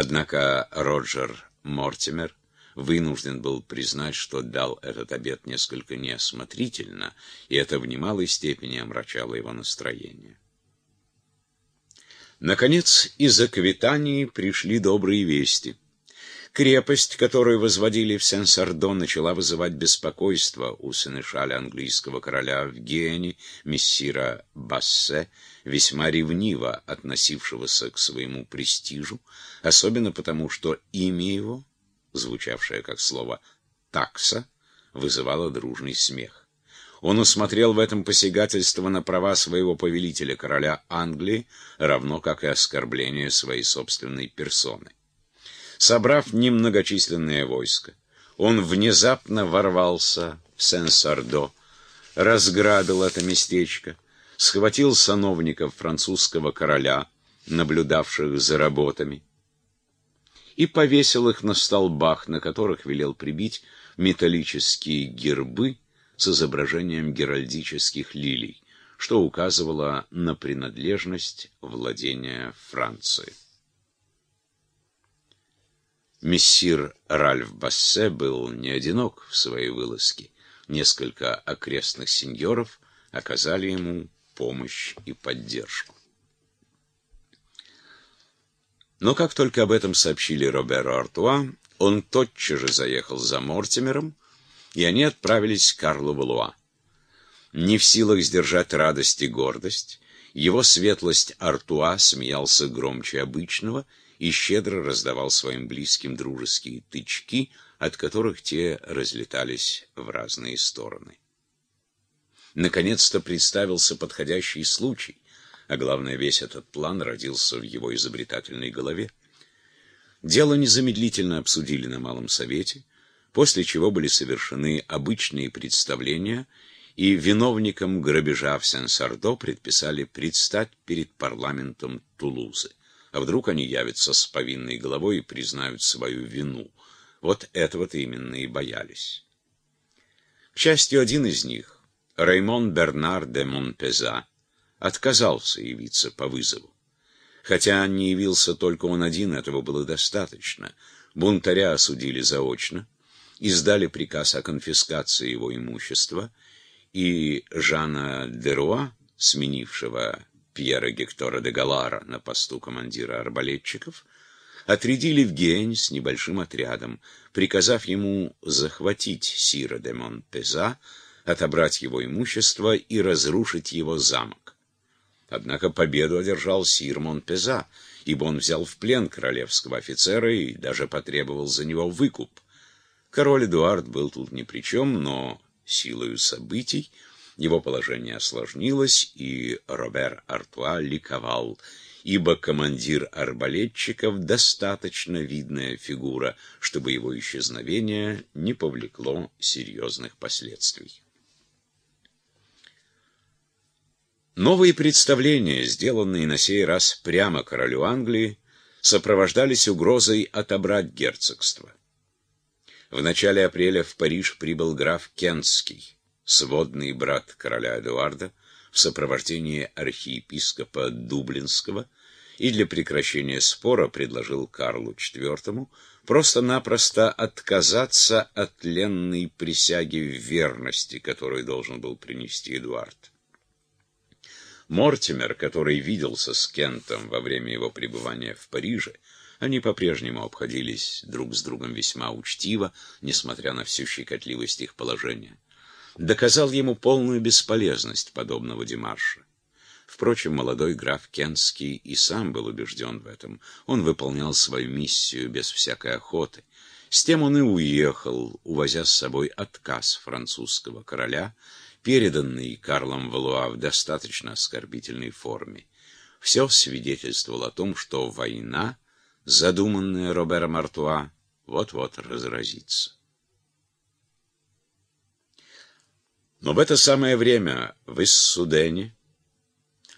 Однако Роджер Мортимер вынужден был признать, что дал этот обет несколько неосмотрительно, и это в немалой степени омрачало его настроение. Наконец, из Аквитании пришли добрые вести. Крепость, которую возводили в Сен-Сардо, начала вызывать беспокойство у сенешаля английского короля в Гене, мессира Бассе, весьма ревниво относившегося к своему престижу, особенно потому, что имя его, звучавшее как слово «такса», вызывало дружный смех. Он усмотрел в этом посягательство на права своего повелителя, короля Англии, равно как и оскорбление своей собственной персоны. Собрав немногочисленное войско, он внезапно ворвался в Сен-Сардо, разграбил это местечко, схватил сановников французского короля, наблюдавших за работами, и повесил их на столбах, на которых велел прибить металлические гербы с изображением геральдических лилий, что указывало на принадлежность владения Франции. Мессир Ральф Бассе был не одинок в своей вылазке. Несколько окрестных сеньоров оказали ему помощь и поддержку. Но как только об этом сообщили Роберу Артуа, он тотчас же заехал за Мортимером, и они отправились к Карлу Валуа. Не в силах сдержать радость и гордость, его светлость Артуа смеялся громче обычного и щедро раздавал своим близким дружеские тычки, от которых те разлетались в разные стороны. Наконец-то представился подходящий случай, а главное, весь этот план родился в его изобретательной голове. Дело незамедлительно обсудили на Малом Совете, после чего были совершены обычные представления, и виновникам грабежа в Сен-Сардо предписали предстать перед парламентом Тулузы. А вдруг они явятся с повинной головой и признают свою вину? Вот этого-то именно и боялись. К счастью, один из них, Раймон Бернар де Монпеза, отказался явиться по вызову. Хотя не явился только он один, этого было достаточно. Бунтаря осудили заочно, издали приказ о конфискации его имущества, и Жана Деруа, сменившего Пьера Гектора де Галара на посту командира арбалетчиков, отрядили в Гень с небольшим отрядом, приказав ему захватить Сира де Монпеза, отобрать его имущество и разрушить его замок. Однако победу одержал Сир Монпеза, ибо он взял в плен королевского офицера и даже потребовал за него выкуп. Король Эдуард был тут ни при чем, но силою событий его положение осложнилось, и Робер Артуа ликовал, ибо командир арбалетчиков достаточно видная фигура, чтобы его исчезновение не повлекло серьезных последствий. Новые представления, сделанные на сей раз прямо королю Англии, сопровождались угрозой отобрать герцогство. В начале апреля в Париж прибыл граф Кентский сводный брат короля Эдуарда, в сопровождении архиепископа Дублинского, и для прекращения спора предложил Карлу IV просто-напросто отказаться от ленной присяги верности, которую должен был принести Эдуард. Мортимер, который виделся с Кентом во время его пребывания в Париже, они по-прежнему обходились друг с другом весьма учтиво, несмотря на всю щекотливость их положения доказал ему полную бесполезность подобного демарша. Впрочем, молодой граф Кенский и сам был убежден в этом. Он выполнял свою миссию без всякой охоты. С тем он и уехал, увозя с собой отказ французского короля, переданный Карлом Валуа в достаточно оскорбительной форме. Все свидетельствовало о том, что война, задуманная Робером Артуа, вот-вот разразится. Но в это самое время в Иссудене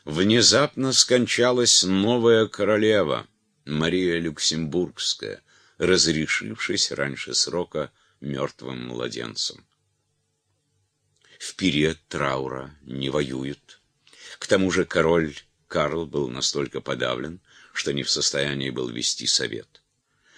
внезапно скончалась новая королева, Мария Люксембургская, разрешившись раньше срока мертвым младенцем. В период траура не воюют. К тому же король Карл был настолько подавлен, что не в состоянии был вести совет.